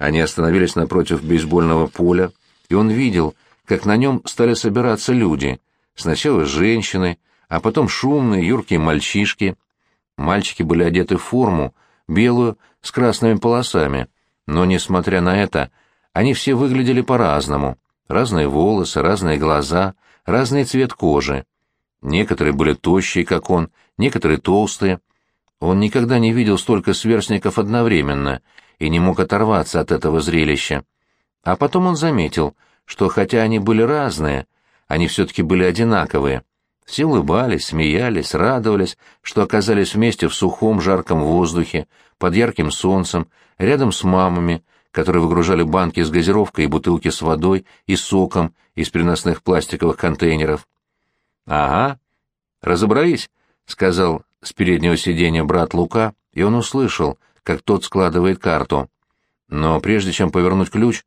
Они остановились напротив бейсбольного поля, и он видел, как на нем стали собираться люди. Сначала женщины, а потом шумные, юркие мальчишки. Мальчики были одеты в форму, белую, с красными полосами, но, несмотря на это, они все выглядели по-разному. Разные волосы, разные глаза, разный цвет кожи. Некоторые были тощие, как он, некоторые толстые. Он никогда не видел столько сверстников одновременно и не мог оторваться от этого зрелища. А потом он заметил, что хотя они были разные, они все-таки были одинаковые. Все улыбались, смеялись, радовались, что оказались вместе в сухом жарком воздухе, под ярким солнцем, рядом с мамами, которые выгружали банки с газировкой и бутылки с водой и соком из переносных пластиковых контейнеров. «Ага, разобрались», — сказал с переднего сиденья брат Лука, и он услышал, как тот складывает карту. Но прежде чем повернуть ключ,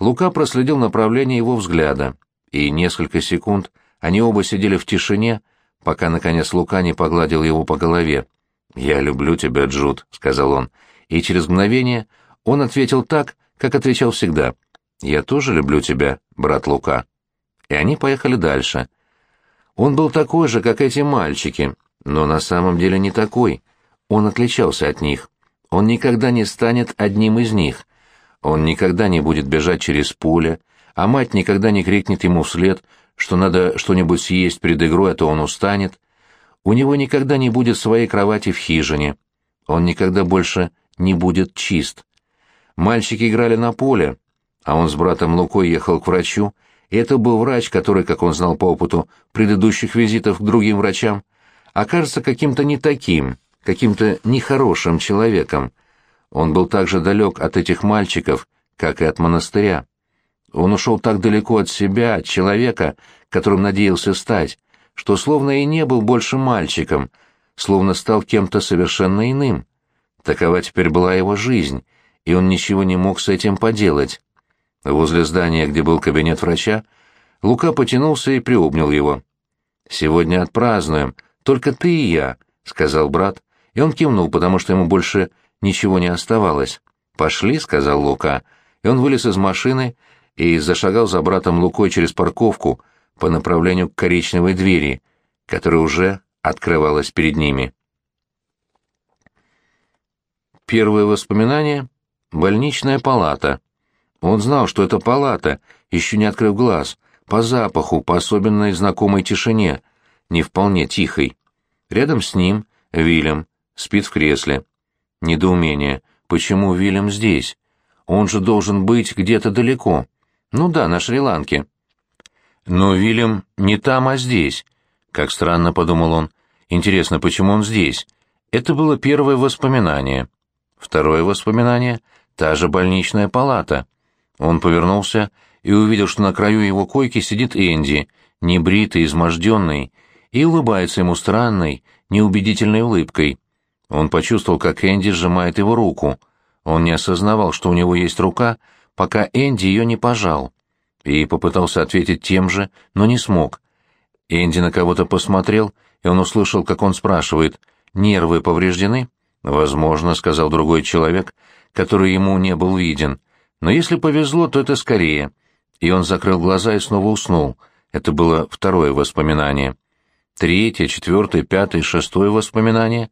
Лука проследил направление его взгляда, и несколько секунд они оба сидели в тишине, пока, наконец, Лука не погладил его по голове. «Я люблю тебя, Джуд», — сказал он, и через мгновение он ответил так, как отвечал всегда. «Я тоже люблю тебя, брат Лука». И они поехали дальше. Он был такой же, как эти мальчики, но на самом деле не такой. Он отличался от них. Он никогда не станет одним из них. Он никогда не будет бежать через поле, а мать никогда не крикнет ему вслед, что надо что-нибудь съесть перед игрой, а то он устанет. У него никогда не будет своей кровати в хижине. Он никогда больше не будет чист. Мальчики играли на поле, а он с братом Лукой ехал к врачу, и это был врач, который, как он знал по опыту предыдущих визитов к другим врачам, окажется каким-то не таким, каким-то нехорошим человеком. Он был так же далек от этих мальчиков, как и от монастыря. Он ушел так далеко от себя, от человека, которым надеялся стать, что словно и не был больше мальчиком, словно стал кем-то совершенно иным. Такова теперь была его жизнь, и он ничего не мог с этим поделать. Возле здания, где был кабинет врача, Лука потянулся и приобнял его. «Сегодня отпразднуем, только ты и я», — сказал брат, и он кивнул, потому что ему больше ничего не оставалось. «Пошли», — сказал Лука, и он вылез из машины и зашагал за братом Лукой через парковку по направлению к коричневой двери, которая уже открывалась перед ними. Первое воспоминание — больничная палата. Он знал, что это палата, еще не открыв глаз, по запаху, по особенной знакомой тишине, не вполне тихой. Рядом с ним Вильям спит в кресле. Недоумение. Почему Вильям здесь? Он же должен быть где-то далеко. Ну да, на Шри-Ланке. Но Вильям не там, а здесь. Как странно, подумал он. Интересно, почему он здесь? Это было первое воспоминание. Второе воспоминание — та же больничная палата. Он повернулся и увидел, что на краю его койки сидит Энди, небритый, изможденный, и улыбается ему странной, неубедительной улыбкой. Он почувствовал, как Энди сжимает его руку. Он не осознавал, что у него есть рука, пока Энди ее не пожал. И попытался ответить тем же, но не смог. Энди на кого-то посмотрел, и он услышал, как он спрашивает, «Нервы повреждены?» «Возможно», — сказал другой человек, который ему не был виден. Но если повезло, то это скорее. И он закрыл глаза и снова уснул. Это было второе воспоминание. Третье, четвертое, пятое, шестое воспоминание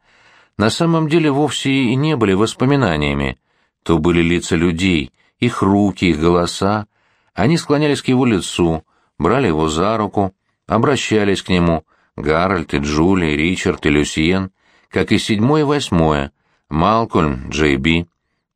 на самом деле вовсе и не были воспоминаниями. То были лица людей, их руки, их голоса. Они склонялись к его лицу, брали его за руку, обращались к нему. Гарольд и Джули, Ричард и Люсьен, как и седьмое и восьмое, Малкольм, Джей Би.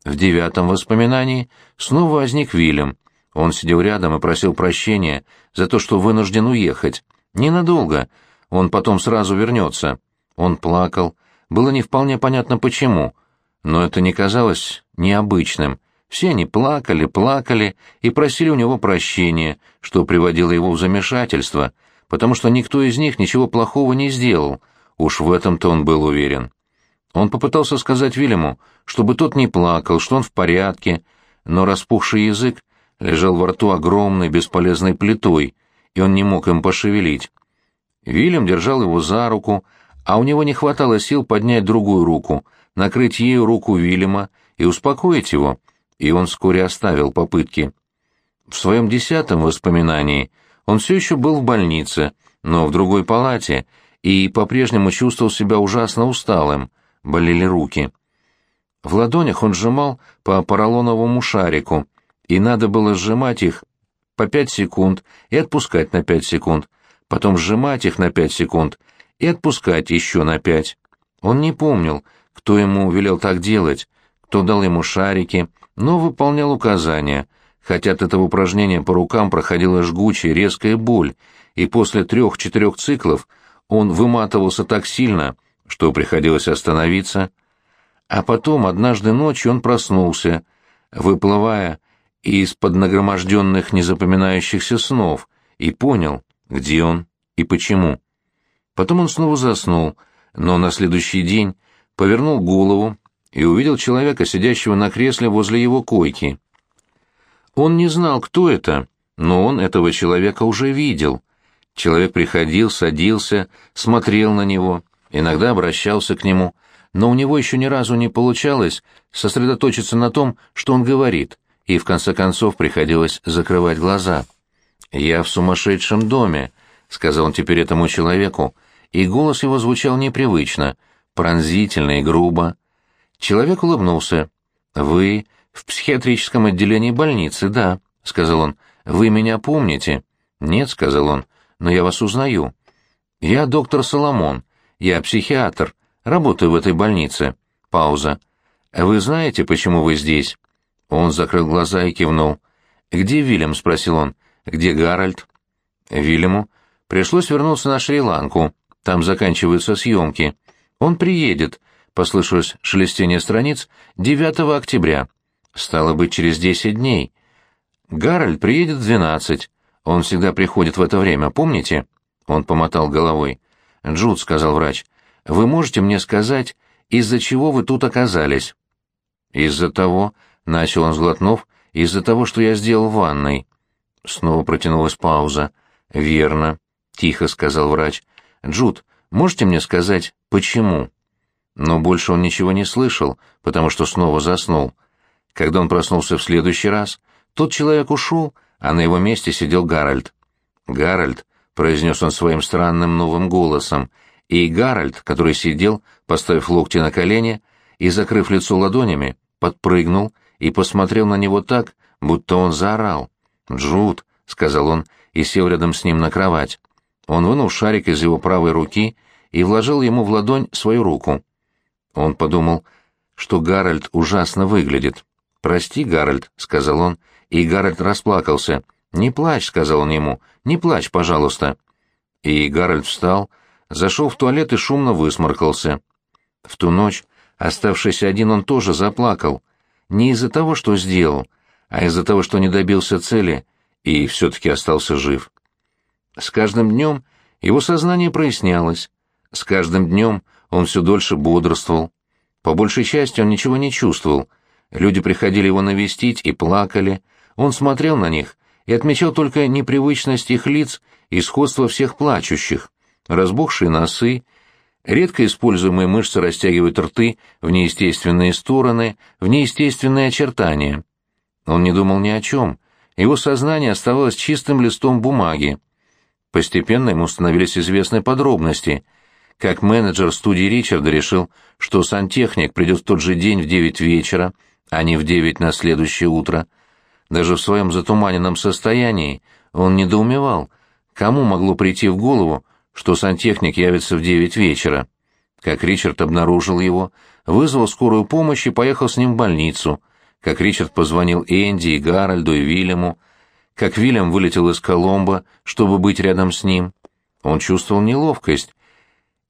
В девятом воспоминании снова возник Вильям. Он сидел рядом и просил прощения за то, что вынужден уехать. Ненадолго. Он потом сразу вернется. Он плакал. Было не вполне понятно почему, но это не казалось необычным. Все они плакали, плакали и просили у него прощения, что приводило его в замешательство, потому что никто из них ничего плохого не сделал. Уж в этом-то он был уверен. Он попытался сказать Вильяму, чтобы тот не плакал, что он в порядке, но распухший язык лежал во рту огромной бесполезной плитой, и он не мог им пошевелить. Вильям держал его за руку, а у него не хватало сил поднять другую руку, накрыть ею руку Вильяма и успокоить его, и он вскоре оставил попытки. В своем десятом воспоминании он все еще был в больнице, но в другой палате, и по-прежнему чувствовал себя ужасно усталым, болели руки. В ладонях он сжимал по поролоновому шарику, и надо было сжимать их по пять секунд и отпускать на пять секунд, потом сжимать их на пять секунд и отпускать еще на пять. Он не помнил, кто ему велел так делать, кто дал ему шарики, но выполнял указания, хотя от этого упражнения по рукам проходила жгучая резкая боль, и после трех-четырех циклов он выматывался так сильно, что приходилось остановиться. А потом однажды ночью он проснулся, выплывая из-под нагроможденных незапоминающихся снов, и понял, где он и почему. Потом он снова заснул, но на следующий день повернул голову и увидел человека, сидящего на кресле возле его койки. Он не знал, кто это, но он этого человека уже видел. Человек приходил, садился, смотрел на него, иногда обращался к нему, но у него еще ни разу не получалось сосредоточиться на том, что он говорит, и в конце концов приходилось закрывать глаза. «Я в сумасшедшем доме», — сказал он теперь этому человеку, и голос его звучал непривычно, пронзительно и грубо. Человек улыбнулся. «Вы в психиатрическом отделении больницы, да», — сказал он. «Вы меня помните?» «Нет», — сказал он, — «но я вас узнаю». «Я доктор Соломон. Я психиатр. Работаю в этой больнице». Пауза. «Вы знаете, почему вы здесь?» Он закрыл глаза и кивнул. «Где Вильям?» — спросил он. «Где Гарольд?» Вильяму пришлось вернуться на Шри-Ланку. Там заканчиваются съемки. Он приедет, послышалось шелестение страниц, 9 октября. Стало быть, через 10 дней. Гарольд приедет в 12. Он всегда приходит в это время, помните? Он помотал головой. «Джуд», — сказал врач, — «вы можете мне сказать, из-за чего вы тут оказались?» «Из-за того», — начал он, сглотнув, — «из-за того, что я сделал в ванной». Снова протянулась пауза. «Верно», — тихо сказал врач. «Джуд, можете мне сказать, почему?» Но больше он ничего не слышал, потому что снова заснул. Когда он проснулся в следующий раз, тот человек ушел, а на его месте сидел Гарольд. «Гарольд», — произнес он своим странным новым голосом, и Гарольд, который сидел, поставив локти на колени и закрыв лицо ладонями, подпрыгнул и посмотрел на него так, будто он заорал. «Джуд», — сказал он и сел рядом с ним на кровать. Он вынул шарик из его правой руки и вложил ему в ладонь свою руку. Он подумал, что Гарольд ужасно выглядит. «Прости, Гарольд», — сказал он, и Гарольд расплакался. «Не плачь», — сказал он ему, — «не плачь, пожалуйста». И Гарольд встал, зашел в туалет и шумно высморкался. В ту ночь, оставшись один, он тоже заплакал. Не из-за того, что сделал, а из-за того, что не добился цели и все-таки остался жив. С каждым днем его сознание прояснялось, с каждым днем он все дольше бодрствовал. По большей части он ничего не чувствовал. Люди приходили его навестить и плакали. Он смотрел на них и отмечал только непривычность их лиц и сходство всех плачущих. Разбухшие носы, редко используемые мышцы растягивают рты в неестественные стороны, в неестественные очертания. Он не думал ни о чем. Его сознание оставалось чистым листом бумаги. Постепенно ему становились известны подробности — как менеджер студии Ричарда решил, что сантехник придет в тот же день в девять вечера, а не в девять на следующее утро. Даже в своем затуманенном состоянии он недоумевал, кому могло прийти в голову, что сантехник явится в девять вечера. Как Ричард обнаружил его, вызвал скорую помощь и поехал с ним в больницу, как Ричард позвонил Энди и Гарольду и Вильяму, как Вильям вылетел из Коломбо, чтобы быть рядом с ним. Он чувствовал неловкость,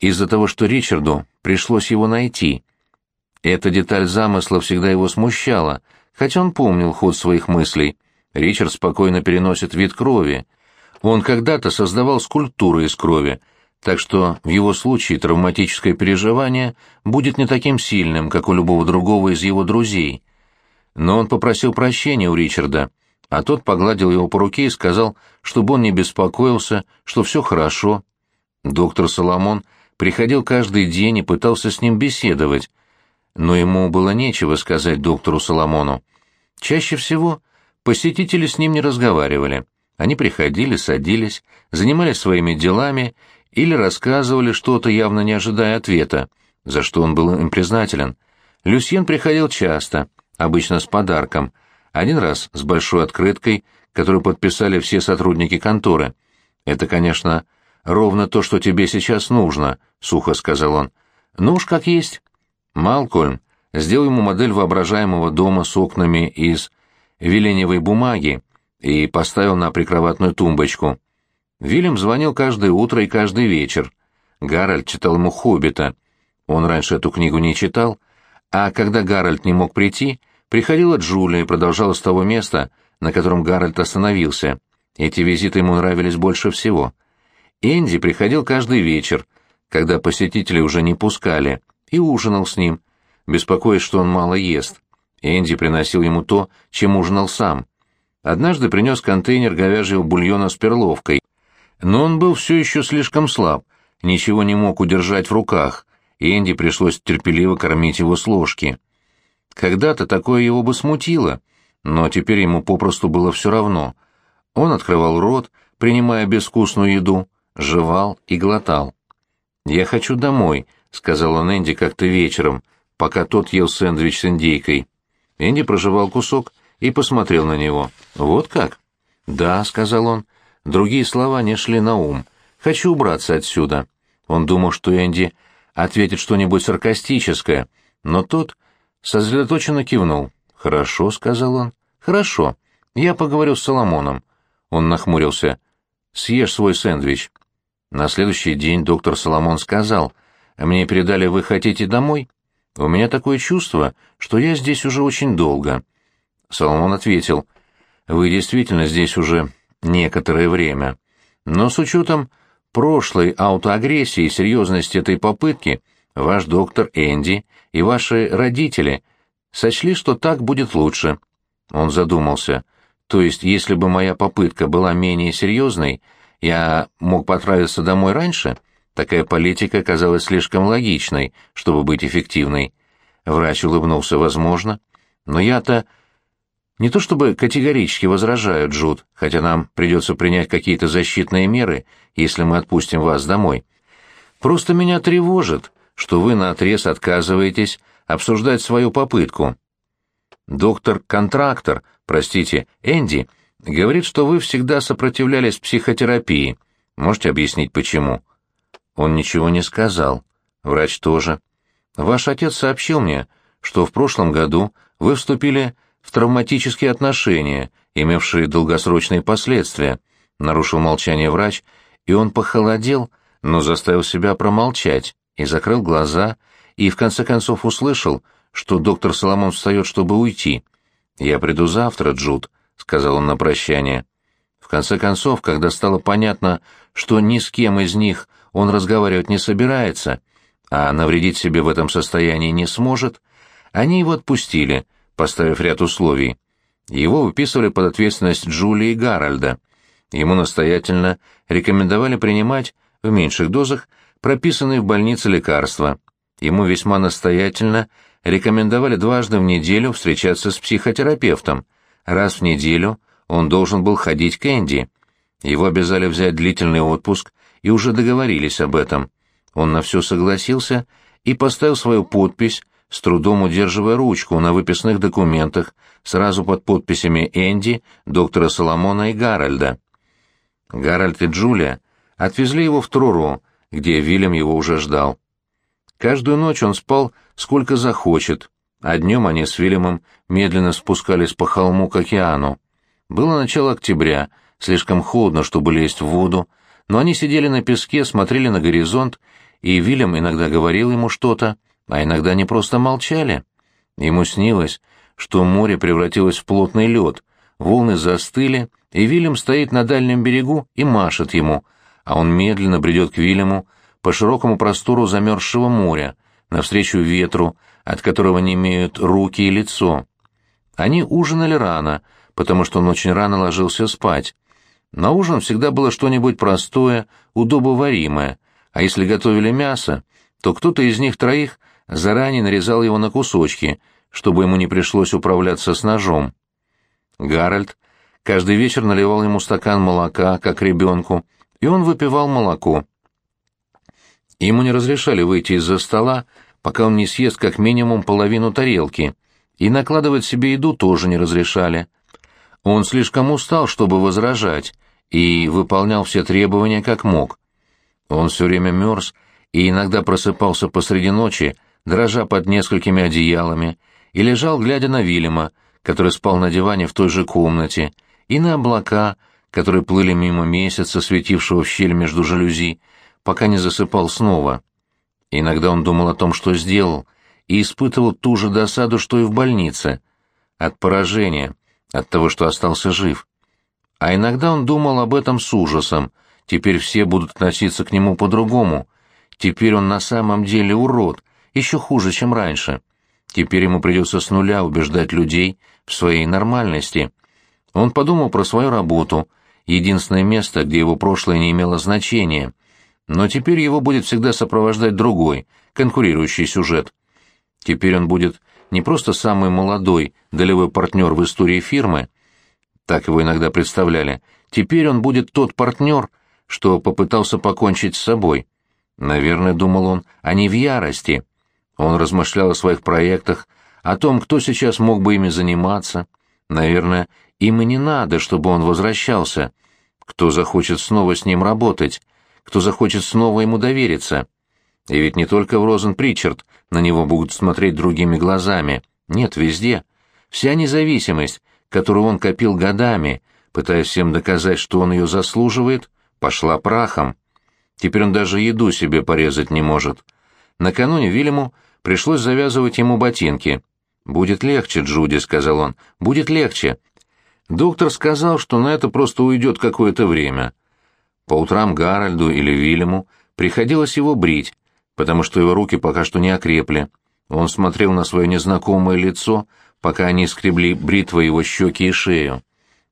из-за того, что Ричарду пришлось его найти. Эта деталь замысла всегда его смущала, хотя он помнил ход своих мыслей. Ричард спокойно переносит вид крови. Он когда-то создавал скульптуры из крови, так что в его случае травматическое переживание будет не таким сильным, как у любого другого из его друзей. Но он попросил прощения у Ричарда, а тот погладил его по руке и сказал, чтобы он не беспокоился, что все хорошо. Доктор Соломон приходил каждый день и пытался с ним беседовать, но ему было нечего сказать доктору Соломону. Чаще всего посетители с ним не разговаривали. Они приходили, садились, занимались своими делами или рассказывали что-то, явно не ожидая ответа, за что он был им признателен. Люсьен приходил часто, обычно с подарком, один раз с большой открыткой, которую подписали все сотрудники конторы. «Это, конечно, ровно то, что тебе сейчас нужно», — сухо сказал он. «Ну уж как есть». Малкольм сделал ему модель воображаемого дома с окнами из веленевой бумаги и поставил на прикроватную тумбочку. Вильям звонил каждое утро и каждый вечер. Гарольд читал ему «Хоббита». Он раньше эту книгу не читал, а когда Гарольд не мог прийти, приходила Джулия и продолжала с того места, на котором Гарольд остановился. Эти визиты ему нравились больше всего. Энди приходил каждый вечер, когда посетители уже не пускали, и ужинал с ним, беспокоясь, что он мало ест. Энди приносил ему то, чем ужинал сам. Однажды принес контейнер говяжьего бульона с перловкой, но он был все еще слишком слаб, ничего не мог удержать в руках, и Энди пришлось терпеливо кормить его с ложки. Когда-то такое его бы смутило, но теперь ему попросту было все равно. Он открывал рот, принимая безвкусную еду, жевал и глотал. «Я хочу домой», — сказал он Энди как-то вечером, пока тот ел сэндвич с индейкой. Энди прожевал кусок и посмотрел на него. «Вот как?» «Да», — сказал он. Другие слова не шли на ум. «Хочу убраться отсюда». Он думал, что Энди ответит что-нибудь саркастическое, но тот сосредоточенно кивнул. «Хорошо», — сказал он. «Хорошо. Я поговорю с Соломоном». Он нахмурился. «Съешь свой сэндвич». На следующий день доктор Соломон сказал, «Мне передали, вы хотите домой?» У меня такое чувство, что я здесь уже очень долго. Соломон ответил, вы действительно здесь уже некоторое время. Но с учетом прошлой аутоагрессии и серьезности этой попытки, ваш доктор Энди и ваши родители сочли, что так будет лучше. Он задумался. То есть, если бы моя попытка была менее серьезной, я мог потратиться домой раньше? Такая политика казалась слишком логичной, чтобы быть эффективной. Врач улыбнулся, возможно. Но я-то не то чтобы категорически возражаю, Джуд, хотя нам придется принять какие-то защитные меры, если мы отпустим вас домой. Просто меня тревожит, что вы наотрез отказываетесь обсуждать свою попытку. Доктор-контрактор, простите, Энди, говорит, что вы всегда сопротивлялись психотерапии. Можете объяснить, почему?» Он ничего не сказал. Врач тоже. Ваш отец сообщил мне, что в прошлом году вы вступили в травматические отношения, имевшие долгосрочные последствия. Нарушил молчание врач, и он похолодел, но заставил себя промолчать и закрыл глаза, и в конце концов услышал, что доктор Соломон встает, чтобы уйти. «Я приду завтра, Джуд», — сказал он на прощание. В конце концов, когда стало понятно, что ни с кем из них он разговаривать не собирается, а навредить себе в этом состоянии не сможет, они его отпустили, поставив ряд условий. Его выписывали под ответственность Джулии Гарольда. Ему настоятельно рекомендовали принимать в меньших дозах прописанные в больнице лекарства. Ему весьма настоятельно рекомендовали дважды в неделю встречаться с психотерапевтом. Раз в неделю он должен был ходить к Энди. Его обязали взять длительный отпуск и уже договорились об этом. Он на все согласился и поставил свою подпись, с трудом удерживая ручку на выписных документах, сразу под подписями Энди, доктора Соломона и Гарольда. Гарольд и Джулия отвезли его в Труру, где Вильям его уже ждал. Каждую ночь он спал сколько захочет, а днем они с Вильямом медленно спускались по холму к океану. Было начало октября, слишком холодно, чтобы лезть в воду, но они сидели на песке, смотрели на горизонт, и Вильям иногда говорил ему что-то, а иногда они просто молчали. Ему снилось, что море превратилось в плотный лед, волны застыли, и Вильям стоит на дальнем берегу и машет ему, а он медленно бредет к Вильяму по широкому простору замерзшего моря, навстречу ветру, от которого не имеют руки и лицо. Они ужинали рано, потому что он очень рано ложился спать, на ужин всегда было что-нибудь простое, удобоваримое, а если готовили мясо, то кто-то из них троих заранее нарезал его на кусочки, чтобы ему не пришлось управляться с ножом. Гарольд каждый вечер наливал ему стакан молока, как ребенку, и он выпивал молоко. Ему не разрешали выйти из-за стола, пока он не съест как минимум половину тарелки, и накладывать себе еду тоже не разрешали. Он слишком устал, чтобы возражать, и выполнял все требования как мог. Он все время мерз и иногда просыпался посреди ночи, дрожа под несколькими одеялами, и лежал, глядя на Вильяма, который спал на диване в той же комнате, и на облака, которые плыли мимо месяца, светившего в щель между жалюзи, пока не засыпал снова. Иногда он думал о том, что сделал, и испытывал ту же досаду, что и в больнице, от поражения, от того, что остался жив. А иногда он думал об этом с ужасом, теперь все будут относиться к нему по-другому, теперь он на самом деле урод, еще хуже, чем раньше. Теперь ему придется с нуля убеждать людей в своей нормальности. Он подумал про свою работу, единственное место, где его прошлое не имело значения. Но теперь его будет всегда сопровождать другой, конкурирующий сюжет. Теперь он будет не просто самый молодой долевой партнер в истории фирмы, так его иногда представляли, теперь он будет тот партнер, что попытался покончить с собой. Наверное, думал он, они в ярости. Он размышлял о своих проектах, о том, кто сейчас мог бы ими заниматься. Наверное, им и не надо, чтобы он возвращался. Кто захочет снова с ним работать? Кто захочет снова ему довериться? И ведь не только в Розен Причард на него будут смотреть другими глазами. Нет, везде. Вся независимость, которую он копил годами, пытаясь всем доказать, что он ее заслуживает, пошла прахом. Теперь он даже еду себе порезать не может. Накануне Вильяму пришлось завязывать ему ботинки. «Будет легче, Джуди», — сказал он, — «будет легче». Доктор сказал, что на это просто уйдет какое-то время. По утрам Гарольду или Вильяму приходилось его брить, потому что его руки пока что не окрепли. Он смотрел на свое незнакомое лицо, пока они скребли бритвой его щеки и шею.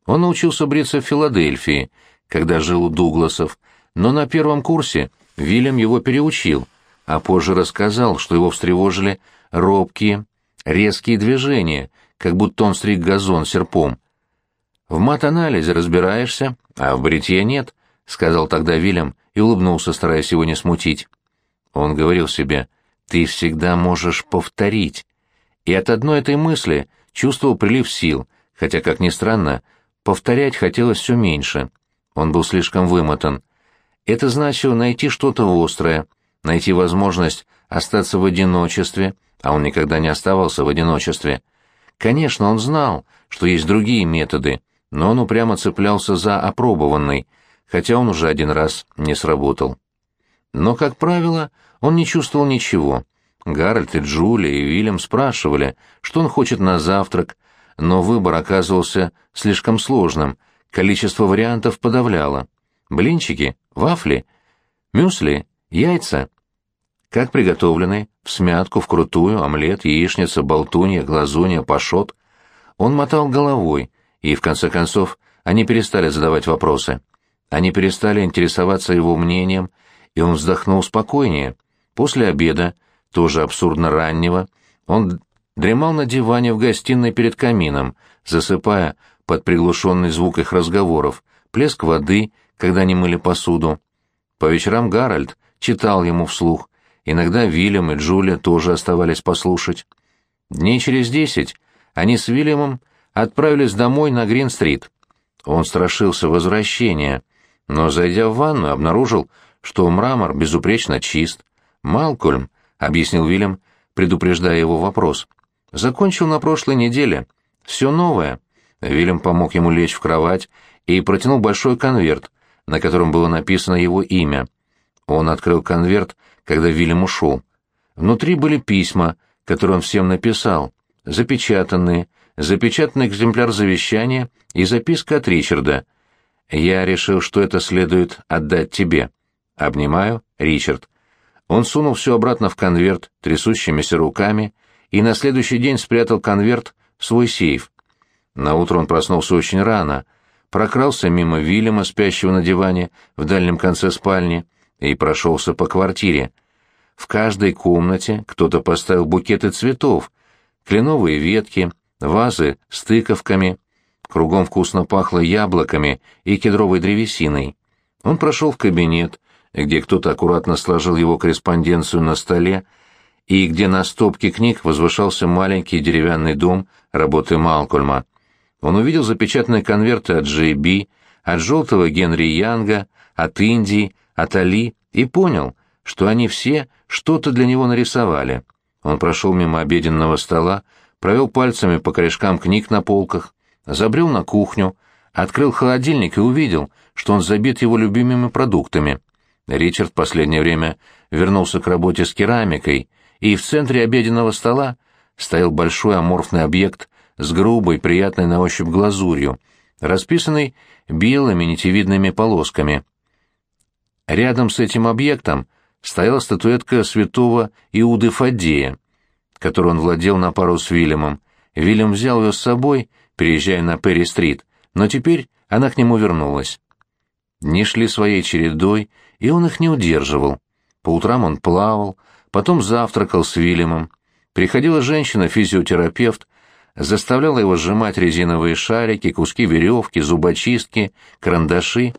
Он научился бриться в Филадельфии, когда жил у Дугласов, но на первом курсе Вильям его переучил, а позже рассказал, что его встревожили робкие, резкие движения, как будто он стриг газон серпом. «В мат-анализе разбираешься, а в бритье нет», — сказал тогда Вильям и улыбнулся, стараясь его не смутить. Он говорил себе, «Ты всегда можешь повторить». И от одной этой мысли чувствовал прилив сил, хотя, как ни странно, повторять хотелось все меньше. Он был слишком вымотан. Это значило найти что-то острое, найти возможность остаться в одиночестве, а он никогда не оставался в одиночестве. Конечно, он знал, что есть другие методы, но он упрямо цеплялся за опробованный, хотя он уже один раз не сработал. Но, как правило, он не чувствовал ничего. Гарольд и Джулия и Вильям спрашивали, что он хочет на завтрак, но выбор оказывался слишком сложным, количество вариантов подавляло. Блинчики, вафли, мюсли, яйца. Как приготовлены, в смятку, вкрутую, омлет, яичница, болтунья, глазунья, пашот. Он мотал головой, и, в конце концов, они перестали задавать вопросы. Они перестали интересоваться его мнением, и он вздохнул спокойнее. После обеда, тоже абсурдно раннего, он дремал на диване в гостиной перед камином, засыпая под приглушенный звук их разговоров, плеск воды, когда они мыли посуду. По вечерам Гарольд читал ему вслух, иногда Вильям и Джулия тоже оставались послушать. Дней через десять они с Вильямом отправились домой на Грин-стрит. Он страшился возвращения, но, зайдя в ванну, обнаружил, что мрамор безупречно чист. «Малкольм», — объяснил Вильям, предупреждая его вопрос, — «закончил на прошлой неделе. Все новое». Вильям помог ему лечь в кровать и протянул большой конверт, на котором было написано его имя. Он открыл конверт, когда Вильям ушел. Внутри были письма, которые он всем написал, запечатанные, запечатанный экземпляр завещания и записка от Ричарда. «Я решил, что это следует отдать тебе. Обнимаю, Ричард». Он сунул все обратно в конверт трясущимися руками и на следующий день спрятал конверт в свой сейф. Наутро он проснулся очень рано, прокрался мимо Вильяма, спящего на диване в дальнем конце спальни, и прошелся по квартире. В каждой комнате кто-то поставил букеты цветов, кленовые ветки, вазы с тыковками. Кругом вкусно пахло яблоками и кедровой древесиной. Он прошел в кабинет, где кто-то аккуратно сложил его корреспонденцию на столе, и где на стопке книг возвышался маленький деревянный дом работы Малкольма. Он увидел запечатанные конверты от Джей Би, от желтого Генри Янга, от Индии, от Али, и понял, что они все что-то для него нарисовали. Он прошел мимо обеденного стола, провел пальцами по корешкам книг на полках, забрел на кухню, открыл холодильник и увидел, что он забит его любимыми продуктами. Ричард в последнее время вернулся к работе с керамикой, и в центре обеденного стола стоял большой аморфный объект с грубой, приятной на ощупь глазурью, расписанный белыми нитевидными полосками. Рядом с этим объектом стояла статуэтка святого Иуды Фаддея, которую он владел на пару с Вильямом. Вильям взял ее с собой, переезжая на Перри-стрит, но теперь она к нему вернулась. Дни шли своей чередой, и он их не удерживал. По утрам он плавал, потом завтракал с Вильямом. Приходила женщина-физиотерапевт, заставляла его сжимать резиновые шарики, куски веревки, зубочистки, карандаши.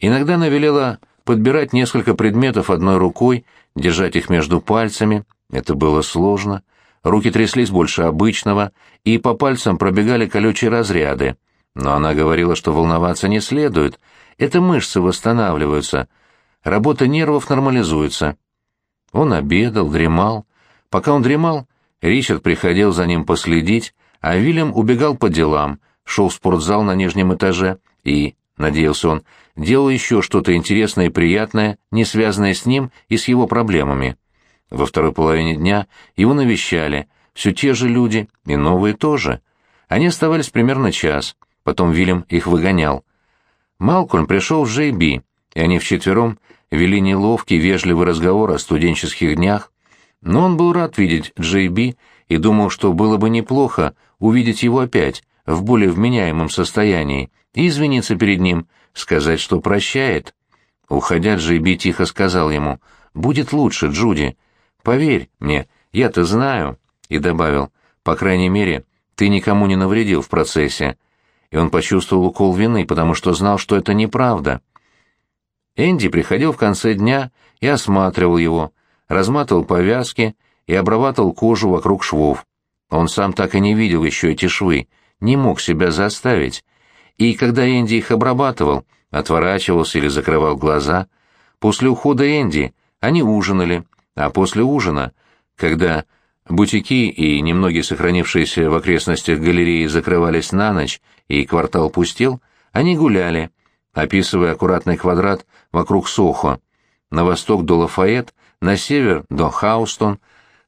Иногда она велела подбирать несколько предметов одной рукой, держать их между пальцами. Это было сложно. Руки тряслись больше обычного, и по пальцам пробегали колючие разряды. Но она говорила, что волноваться не следует. Это мышцы восстанавливаются. Работа нервов нормализуется. Он обедал, дремал. Пока он дремал, Ричард приходил за ним последить, а Вильям убегал по делам, шел в спортзал на нижнем этаже и, надеялся он, делал еще что-то интересное и приятное, не связанное с ним и с его проблемами. Во второй половине дня его навещали, все те же люди, и новые тоже. Они оставались примерно час, потом Вильям их выгонял. Малкольм пришел в Джейби, и они вчетвером вели неловкий, вежливый разговор о студенческих днях, но он был рад видеть Джейби и думал, что было бы неплохо увидеть его опять, в более вменяемом состоянии, и извиниться перед ним, сказать, что прощает. Уходя, Джейби тихо сказал ему, «Будет лучше, Джуди. Поверь мне, я-то знаю», и добавил, «По крайней мере, ты никому не навредил в процессе». И он почувствовал укол вины, потому что знал, что это неправда. Энди приходил в конце дня и осматривал его, разматывал повязки и обрабатывал кожу вокруг швов. Он сам так и не видел еще эти швы, не мог себя заставить, и когда Энди их обрабатывал, отворачивался или закрывал глаза. После ухода Энди они ужинали, а после ужина, когда бутики и немногие сохранившиеся в окрестностях галереи закрывались на ночь и квартал пустел, они гуляли, описывая аккуратный квадрат вокруг Сохо, на восток до Лафайет, на север до Хаустон,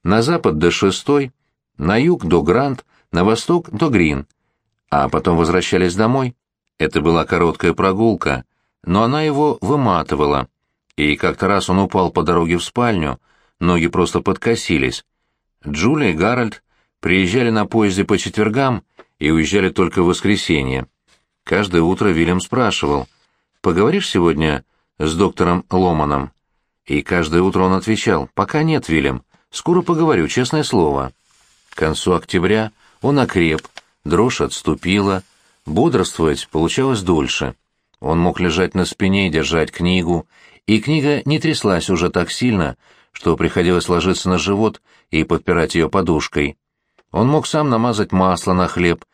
на запад до Шестой, на юг до Грант, на восток до Грин, а потом возвращались домой. Это была короткая прогулка, но она его выматывала, и как-то раз он упал по дороге в спальню, ноги просто подкосились. Джулия и Гарольд приезжали на поезде по четвергам и уезжали только в воскресенье. Каждое утро Вильям спрашивал, «Поговоришь сегодня с доктором Ломаном?» И каждое утро он отвечал, «Пока нет, Вильям, скоро поговорю, честное слово». К концу октября он окреп, дрожь отступила, Бодрствовать получалось дольше. Он мог лежать на спине и держать книгу, и книга не тряслась уже так сильно, что приходилось ложиться на живот и подпирать ее подушкой. Он мог сам намазать масло на хлеб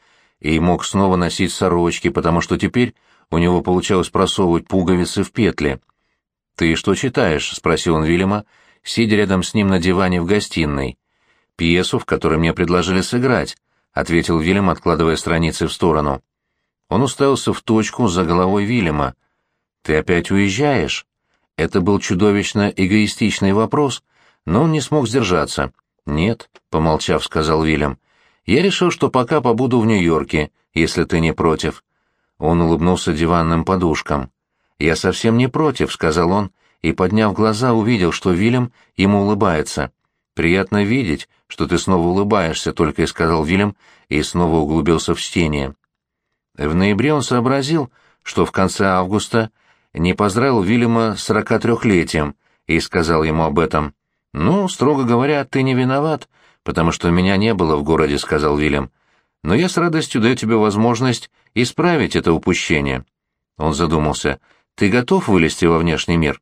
и мог снова носить сорочки, потому что теперь у него получалось просовывать пуговицы в петли. «Ты что читаешь?» — спросил он Вильяма, сидя рядом с ним на диване в гостиной. «Пьесу, в которой мне предложили сыграть», — ответил Вильям, откладывая страницы в сторону. Он уставился в точку за головой Вильяма. «Ты опять уезжаешь?» Это был чудовищно эгоистичный вопрос, но он не смог сдержаться. «Нет», — помолчав, сказал Вильям. «Я решил, что пока побуду в Нью-Йорке, если ты не против». Он улыбнулся диванным подушкам. «Я совсем не против», — сказал он, и, подняв глаза, увидел, что Вильям ему улыбается. «Приятно видеть, что ты снова улыбаешься», — только и сказал Вильям, и снова углубился в чтение. В ноябре он сообразил, что в конце августа не поздравил Вильяма с 43-летием и сказал ему об этом. «Ну, строго говоря, ты не виноват, потому что меня не было в городе», — сказал Вильям. «Но я с радостью даю тебе возможность исправить это упущение. Он задумался. «Ты готов вылезти во внешний мир?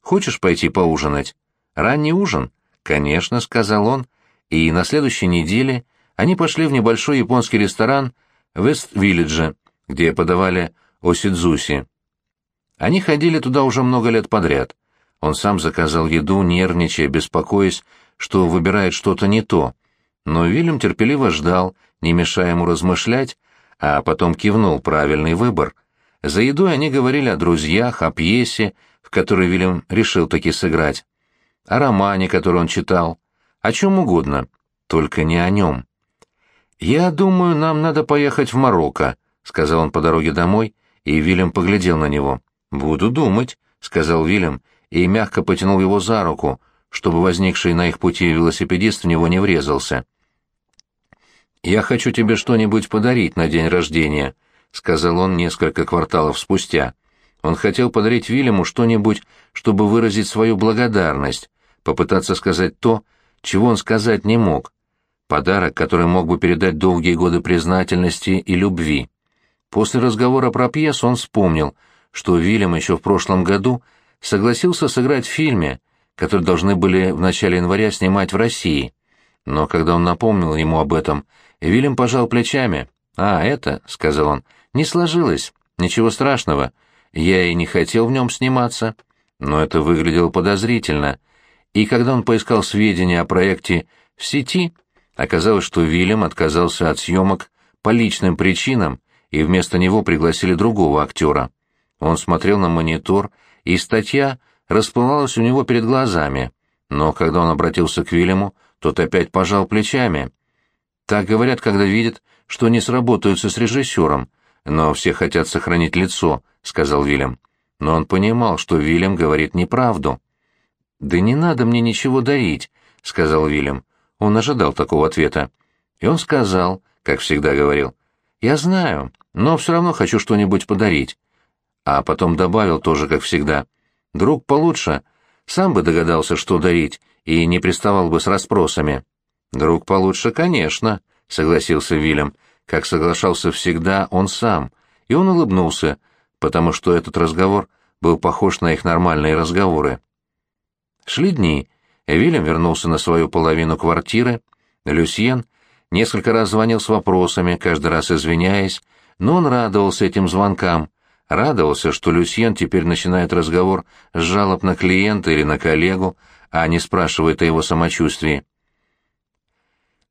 Хочешь пойти поужинать?» «Ранний ужин?» «Конечно», — сказал он, и на следующей неделе они пошли в небольшой японский ресторан в Вест-Виллидже, где подавали осидзуси. Они ходили туда уже много лет подряд. Он сам заказал еду, нервничая, беспокоясь, что выбирает что-то не то. Но Вильям терпеливо ждал, не мешая ему размышлять, а потом кивнул правильный выбор. За едой они говорили о друзьях, о пьесе, в которой Вильям решил таки сыграть, о романе, который он читал, о чем угодно, только не о нем. «Я думаю, нам надо поехать в Марокко», — сказал он по дороге домой, и Вильям поглядел на него. «Буду думать», — сказал Вильям, и мягко потянул его за руку, чтобы возникший на их пути велосипедист в него не врезался. «Я хочу тебе что-нибудь подарить на день рождения», — сказал он несколько кварталов спустя. Он хотел подарить Вильяму что-нибудь, чтобы выразить свою благодарность, попытаться сказать то, чего он сказать не мог. Подарок, который мог бы передать долгие годы признательности и любви. После разговора про пьесу он вспомнил, что Вильям еще в прошлом году согласился сыграть в фильме, который должны были в начале января снимать в России. Но когда он напомнил ему об этом, Вильям пожал плечами. «А, это», — сказал он, — «не сложилось. Ничего страшного. Я и не хотел в нем сниматься». Но это выглядело подозрительно. И когда он поискал сведения о проекте в сети, оказалось, что Вильям отказался от съемок по личным причинам, и вместо него пригласили другого актера. Он смотрел на монитор, и статья расплывалась у него перед глазами. Но когда он обратился к Вильяму, тот опять пожал плечами. Так говорят, когда видят, что не сработаются с режиссером, но все хотят сохранить лицо, — сказал Вильям. Но он понимал, что Вильям говорит неправду. «Да не надо мне ничего дарить», — сказал Вильям. Он ожидал такого ответа. И он сказал, как всегда говорил, «Я знаю, но все равно хочу что-нибудь подарить». А потом добавил тоже, как всегда, «Друг получше, сам бы догадался, что дарить, и не приставал бы с расспросами». «Друг получше, конечно», — согласился Вильям, как соглашался всегда он сам, и он улыбнулся, потому что этот разговор был похож на их нормальные разговоры. Шли дни, Вильям вернулся на свою половину квартиры, Люсьен несколько раз звонил с вопросами, каждый раз извиняясь, но он радовался этим звонкам, радовался, что Люсьен теперь начинает разговор с жалоб на клиента или на коллегу, а не спрашивает о его самочувствии.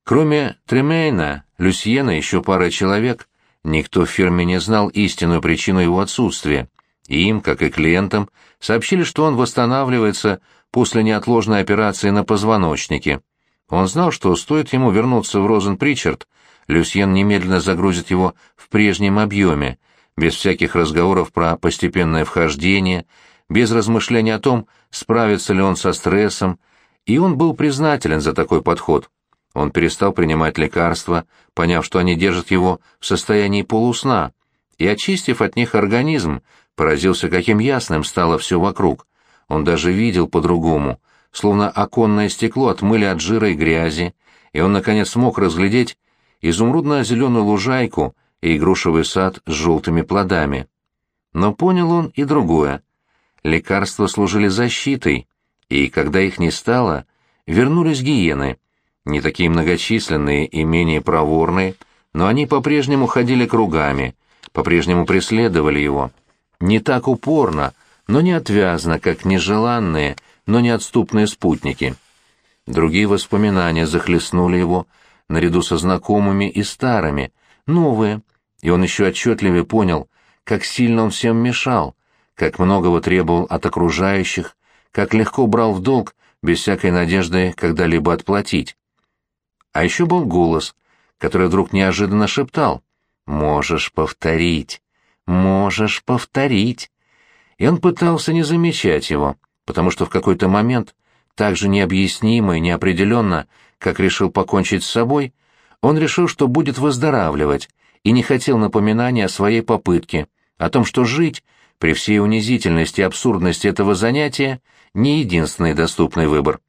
Кроме Тремейна, Люсьена и еще пары человек, никто в фирме не знал истинную причину его отсутствия. им, как и клиентам, сообщили, что он восстанавливается после неотложной операции на позвоночнике. Он знал, что стоит ему вернуться в Розен-Причард, Люсьен немедленно загрузит его в прежнем объеме, без всяких разговоров про постепенное вхождение, без размышления о том, справится ли он со стрессом, и он был признателен за такой подход. Он перестал принимать лекарства, поняв, что они держат его в состоянии полусна, и, очистив от них организм, поразился, каким ясным стало все вокруг. Он даже видел по-другому, словно оконное стекло отмыли от жира и грязи, и он, наконец, смог разглядеть изумрудно-зеленую лужайку и грушевый сад с желтыми плодами. Но понял он и другое. Лекарства служили защитой, и, когда их не стало, вернулись гиены — не такие многочисленные и менее проворные, но они по-прежнему ходили кругами, по-прежнему преследовали его. Не так упорно, но не отвязно, как нежеланные, но неотступные спутники. Другие воспоминания захлестнули его, наряду со знакомыми и старыми, новые, и он еще отчетливее понял, как сильно он всем мешал, как многого требовал от окружающих, как легко брал в долг без всякой надежды когда-либо отплатить. А еще был голос, который вдруг неожиданно шептал «Можешь повторить, можешь повторить». И он пытался не замечать его, потому что в какой-то момент, так же необъяснимо и неопределенно, как решил покончить с собой, он решил, что будет выздоравливать, и не хотел напоминания о своей попытке, о том, что жить, при всей унизительности и абсурдности этого занятия, не единственный доступный выбор.